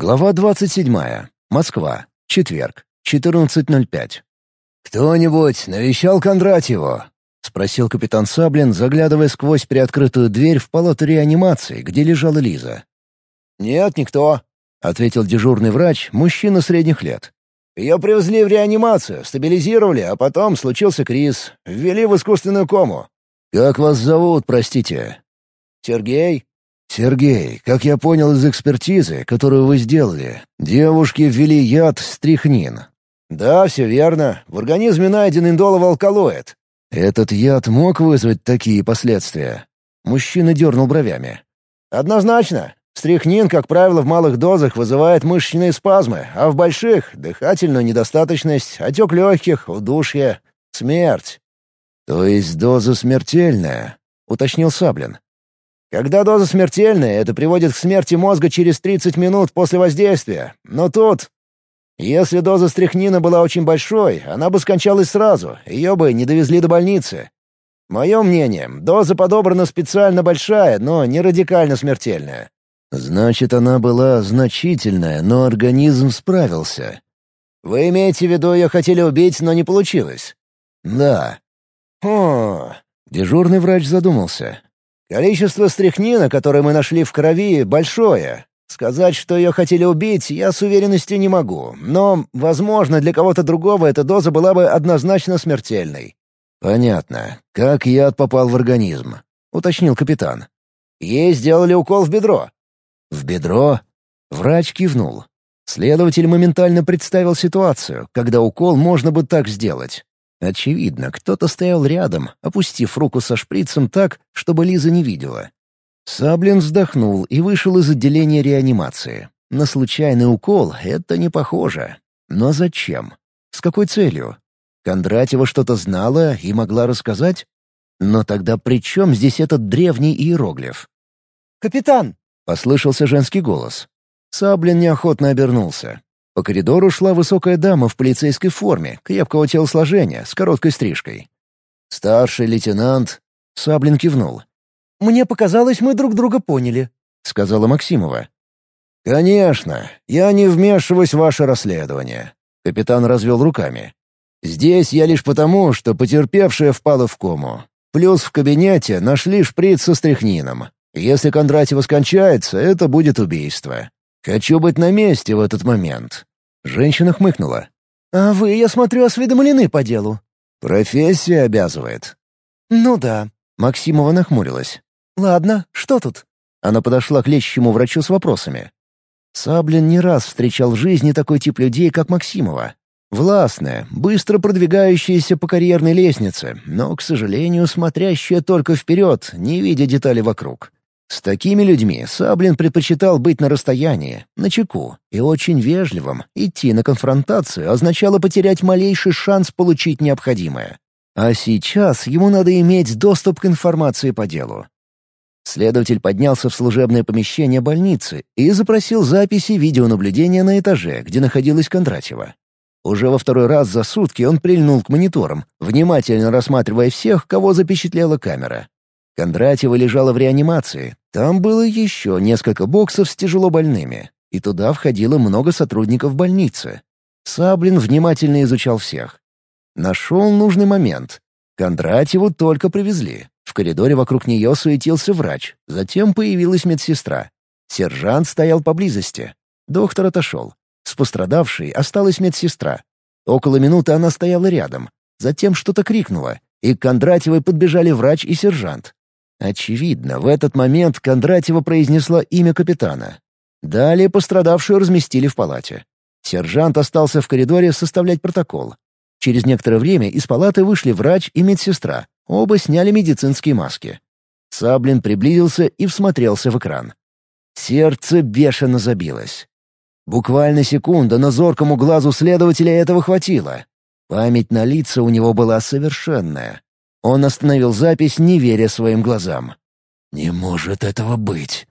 Глава 27. Москва. Четверг. 14.05. «Кто-нибудь навещал Кондратьева?» — спросил капитан Саблин, заглядывая сквозь приоткрытую дверь в палату реанимации, где лежала Лиза. «Нет, никто», — ответил дежурный врач, мужчина средних лет. «Ее привезли в реанимацию, стабилизировали, а потом случился криз. Ввели в искусственную кому». «Как вас зовут, простите?» «Сергей». «Сергей, как я понял из экспертизы, которую вы сделали, девушке ввели яд стрихнин». «Да, все верно. В организме найден индоловый алкалоид». «Этот яд мог вызвать такие последствия?» Мужчина дернул бровями. «Однозначно. Стрихнин, как правило, в малых дозах вызывает мышечные спазмы, а в больших — дыхательную недостаточность, отек легких, удушье, смерть». «То есть доза смертельная?» — уточнил Саблин. Когда доза смертельная, это приводит к смерти мозга через 30 минут после воздействия. Но тут... Если доза стряхнина была очень большой, она бы скончалась сразу, ее бы не довезли до больницы. Мое мнение, доза подобрана специально большая, но не радикально смертельная. Значит, она была значительная, но организм справился. Вы имеете в виду, ее хотели убить, но не получилось? Да. Хм... Дежурный врач задумался. Количество стряхнина, которое мы нашли в крови, большое. Сказать, что ее хотели убить, я с уверенностью не могу, но, возможно, для кого-то другого эта доза была бы однозначно смертельной. «Понятно. Как яд попал в организм?» — уточнил капитан. «Ей сделали укол в бедро». «В бедро?» Врач кивнул. Следователь моментально представил ситуацию, когда укол можно бы так сделать. Очевидно, кто-то стоял рядом, опустив руку со шприцем так, чтобы Лиза не видела. Саблин вздохнул и вышел из отделения реанимации. На случайный укол это не похоже. Но зачем? С какой целью? Кондратьева что-то знала и могла рассказать? Но тогда при чем здесь этот древний иероглиф? «Капитан!» — послышался женский голос. Саблин неохотно обернулся. По коридору шла высокая дама в полицейской форме, крепкого телосложения, с короткой стрижкой. «Старший лейтенант...» — Саблин кивнул. «Мне показалось, мы друг друга поняли», — сказала Максимова. «Конечно. Я не вмешиваюсь в ваше расследование». Капитан развел руками. «Здесь я лишь потому, что потерпевшая впала в кому. Плюс в кабинете нашли шприц со стряхнином. Если Кондратьева скончается, это будет убийство. Хочу быть на месте в этот момент». Женщина хмыкнула. «А вы, я смотрю, осведомлены по делу». «Профессия обязывает». «Ну да». Максимова нахмурилась. «Ладно, что тут?» Она подошла к лечащему врачу с вопросами. Саблин не раз встречал в жизни такой тип людей, как Максимова. Властная, быстро продвигающаяся по карьерной лестнице, но, к сожалению, смотрящая только вперед, не видя деталей вокруг. С такими людьми Саблин предпочитал быть на расстоянии, на чеку, и очень вежливым. Идти на конфронтацию означало потерять малейший шанс получить необходимое. А сейчас ему надо иметь доступ к информации по делу. Следователь поднялся в служебное помещение больницы и запросил записи видеонаблюдения на этаже, где находилась Кондратьева. Уже во второй раз за сутки он прильнул к мониторам, внимательно рассматривая всех, кого запечатлела камера. Кондратьева лежала в реанимации. Там было еще несколько боксов с тяжелобольными, и туда входило много сотрудников больницы. Саблин внимательно изучал всех. Нашел нужный момент. Кондратьеву только привезли. В коридоре вокруг нее суетился врач, затем появилась медсестра. Сержант стоял поблизости. Доктор отошел. С пострадавшей осталась медсестра. Около минуты она стояла рядом. Затем что-то крикнула, и к Кондратьевой подбежали врач и сержант. Очевидно, в этот момент Кондратьева произнесла имя капитана. Далее пострадавшую разместили в палате. Сержант остался в коридоре составлять протокол. Через некоторое время из палаты вышли врач и медсестра. Оба сняли медицинские маски. Саблин приблизился и всмотрелся в экран. Сердце бешено забилось. Буквально секунда, но зоркому глазу следователя этого хватило. Память на лица у него была совершенная. Он остановил запись, не веря своим глазам. «Не может этого быть!»